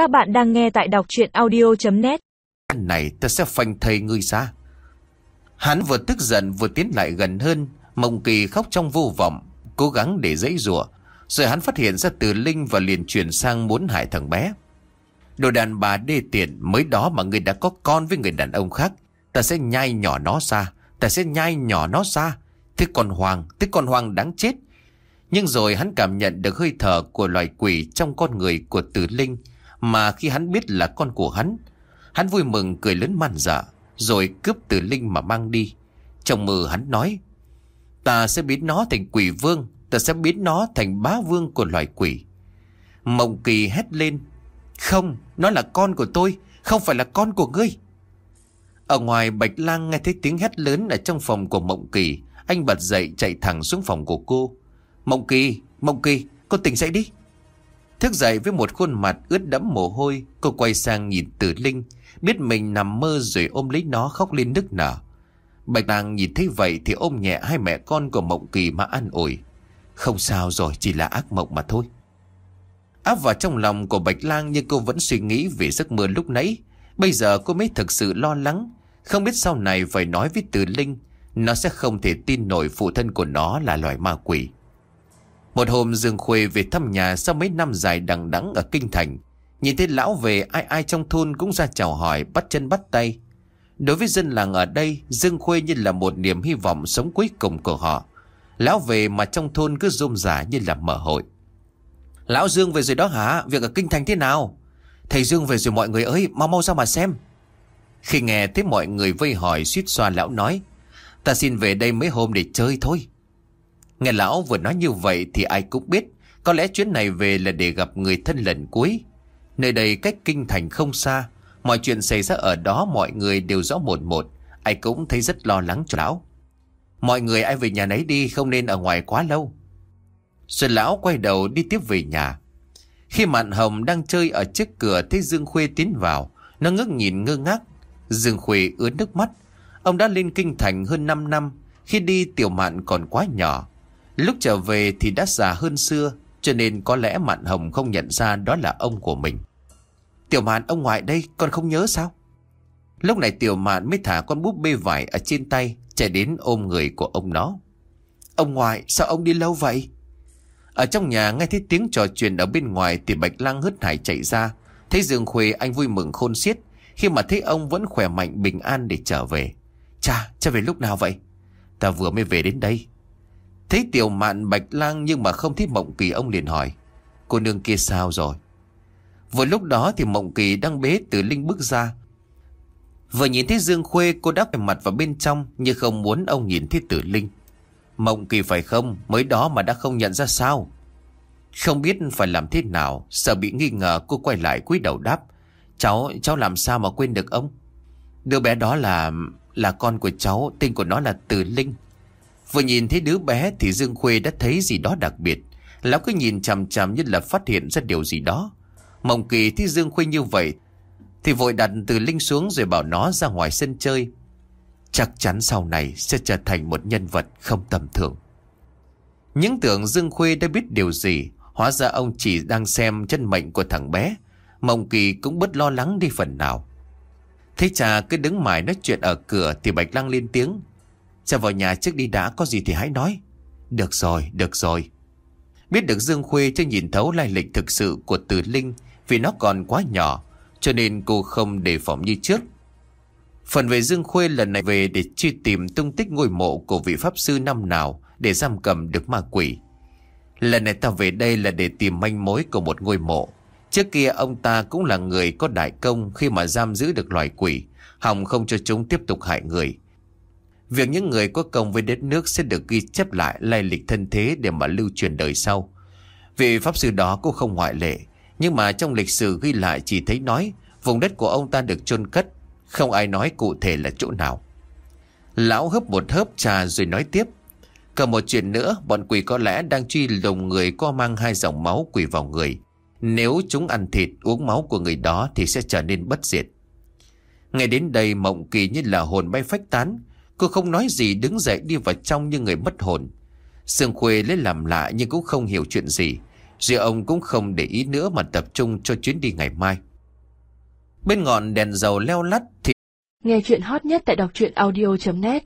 Các bạn đang nghe tại đọc chuyện audio.net Này ta sẽ phanh thầy ngươi ra. Hắn vừa tức giận vừa tiến lại gần hơn Mộng kỳ khóc trong vô vọng, Cố gắng để dãy rủa. Rồi hắn phát hiện ra từ Linh và liền chuyển sang muốn hại thằng bé. Đồ đàn bà đê tiện Mới đó mà người đã có con với người đàn ông khác, Ta sẽ nhai nhỏ nó ra, Ta sẽ nhai nhỏ nó ra. Thế còn Hoàng, Thế còn Hoàng đáng chết. Nhưng rồi hắn cảm nhận được hơi thở của loài quỷ Trong con người của tử linh. Mà khi hắn biết là con của hắn Hắn vui mừng cười lớn man dở Rồi cướp từ linh mà mang đi. Trong mơ hắn nói Ta sẽ biến nó thành quỷ vương Ta sẽ biến nó thành bá vương của loài quỷ. Mộng kỳ hét lên Không, nó là con của tôi Không phải là con của ngươi. Ở ngoài Bạch Lang nghe thấy tiếng hét lớn Ở trong phòng của Mộng Kỳ Anh bật dậy chạy thẳng xuống phòng của cô. Mộng Kỳ, Mộng Kỳ Cô tỉnh dậy đi. Thức dậy với một khuôn mặt ướt đẫm mồ hôi, Cô quay sang nhìn Tử Linh, Biết mình nằm mơ rồi ôm lấy nó khóc lên nức nở. Bạch Lang nhìn thấy vậy Thì ôm nhẹ hai mẹ con của Mộng Kỳ mà an ủi. Không sao rồi, chỉ là ác mộng mà thôi. Áp vào trong lòng của Bạch Lang Nhưng cô vẫn suy nghĩ về giấc mơ lúc nãy, Bây giờ cô mới thực sự lo lắng. Không biết sau này phải nói với Tử Linh, Nó sẽ không thể tin nổi phụ thân của nó là loài ma quỷ. Một hôm Dương Khuê về thăm nhà Sau mấy năm dài đằng đẵng ở Kinh Thành, Nhìn thấy lão về ai ai trong thôn cũng ra chào hỏi, Bắt chân bắt tay. Đối với dân làng ở đây, Dương Khuê như là một niềm hy vọng sống cuối cùng của họ. Lão về mà trong thôn cứ rôm rả như là mở hội. Lão Dương về rồi đó hả? Việc ở Kinh Thành thế nào? Thầy Dương về rồi mọi người ơi, Mau mau ra mà xem. Khi nghe thấy mọi người vây hỏi suýt xoa lão nói, Ta xin về đây mấy hôm để chơi thôi. Nghe lão vừa nói như vậy Thì ai cũng biết, Có lẽ chuyến này về là để gặp người thân lần cuối. Nơi đây cách Kinh Thành không xa, Mọi chuyện xảy ra ở đó mọi người đều rõ một một, Ai cũng thấy rất lo lắng cho lão. Mọi người ai về nhà nấy đi, Không nên ở ngoài quá lâu. Xuân lão quay đầu đi tiếp về nhà. Khi mạn hồng đang chơi ở trước cửa Thấy Dương Khuê tiến vào, Nó ngước nhìn ngơ ngác. Dương Khuê ướt nước mắt. Ông đã lên kinh thành hơn 5 năm, Khi đi tiểu mạn còn quá nhỏ. Lúc trở về thì đã già hơn xưa Cho nên có lẽ mạn hồng không nhận ra đó là ông của mình. Tiểu mạn ông ngoại đây con không nhớ sao? Lúc này tiểu mạn mới thả con búp bê vải ở trên tay Chạy đến ôm người của ông nó. Ông ngoại sao ông đi lâu vậy? Ở trong nhà nghe thấy tiếng trò chuyện ở bên ngoài Thì Bạch Lăng hứt hải chạy ra. Thấy Dương Khuê anh vui mừng khôn xiết. Khi mà thấy ông vẫn khỏe mạnh bình an để trở về. Cha, cha về lúc nào vậy? Ta vừa mới về đến đây. Thấy tiểu mạn Bạch Lang nhưng mà không thấy mộng kỳ ông liền hỏi Cô nương kia sao rồi Vừa lúc đó thì Mộng Kỳ đang bế từ Linh bước ra. Vừa nhìn thấy Dương Khuê cô đã quay mặt vào bên trong nhưng không muốn ông nhìn thấy tử Linh. Mộng Kỳ phải không? Mới đó mà đã không nhận ra sao? Không biết phải làm thế nào, sợ bị nghi ngờ cô quay lại cúi đầu đáp. Cháu, cháu làm sao mà quên được ông? Đứa bé đó là... là con của cháu, tên của nó là Từ Linh. Vừa nhìn thấy đứa bé thì Dương Khuê đã thấy gì đó đặc biệt. Lão cứ nhìn chằm chằm như là phát hiện ra điều gì đó. Mộng kỳ thấy Dương Khuê như vậy Thì vội đặt từ Linh xuống rồi bảo nó ra ngoài sân chơi. Chắc chắn sau này sẽ trở thành một nhân vật không tầm thường. Những tưởng Dương Khuê đã biết điều gì, Hóa ra ông chỉ đang xem chân mệnh của thằng bé. Mộng kỳ cũng bớt lo lắng đi phần nào. Thấy cha cứ đứng mãi nói chuyện ở cửa Thì Bạch Lăng lên tiếng. Cha vào nhà trước đi đã có gì thì hãy nói Được rồi, được rồi Biết được Dương Khuê chưa nhìn thấu lai lịch thực sự của Từ Linh vì nó còn quá nhỏ Cho nên cô không đề phòng như trước Phần về Dương Khuê lần này về để truy tìm tung tích ngôi mộ của vị Pháp Sư năm nào để giam cầm được ma quỷ. Lần này ta về đây là để tìm manh mối của một ngôi mộ. Trước kia ông ta cũng là người có đại công khi mà giam giữ được loài quỷ, hòng không cho chúng tiếp tục hại người. Việc những người có công với đất nước sẽ được ghi chép lại lai lịch thân thế để mà lưu truyền đời sau. Vị Pháp Sư đó cũng không ngoại lệ. Nhưng mà trong lịch sử ghi lại chỉ thấy nói vùng đất của ông ta được chôn cất, không ai nói cụ thể là chỗ nào. Lão hấp một hớp trà rồi nói tiếp. Còn một chuyện nữa, bọn quỷ có lẽ đang truy lùng người có mang hai dòng máu quỷ vào người. Nếu chúng ăn thịt, uống máu của người đó thì sẽ trở nên bất diệt. Ngay đến đây mộng kỳ như là hồn bay phách tán. Cô không nói gì, đứng dậy đi vào trong như người mất hồn. Sương Khuê lấy làm lạ nhưng cũng không hiểu chuyện gì. Rồi ông cũng không để ý nữa mà tập trung cho chuyến đi ngày mai. Bên ngọn đèn dầu leo lắt thì Nghe chuyện hot nhất tại đọc truyện audio.net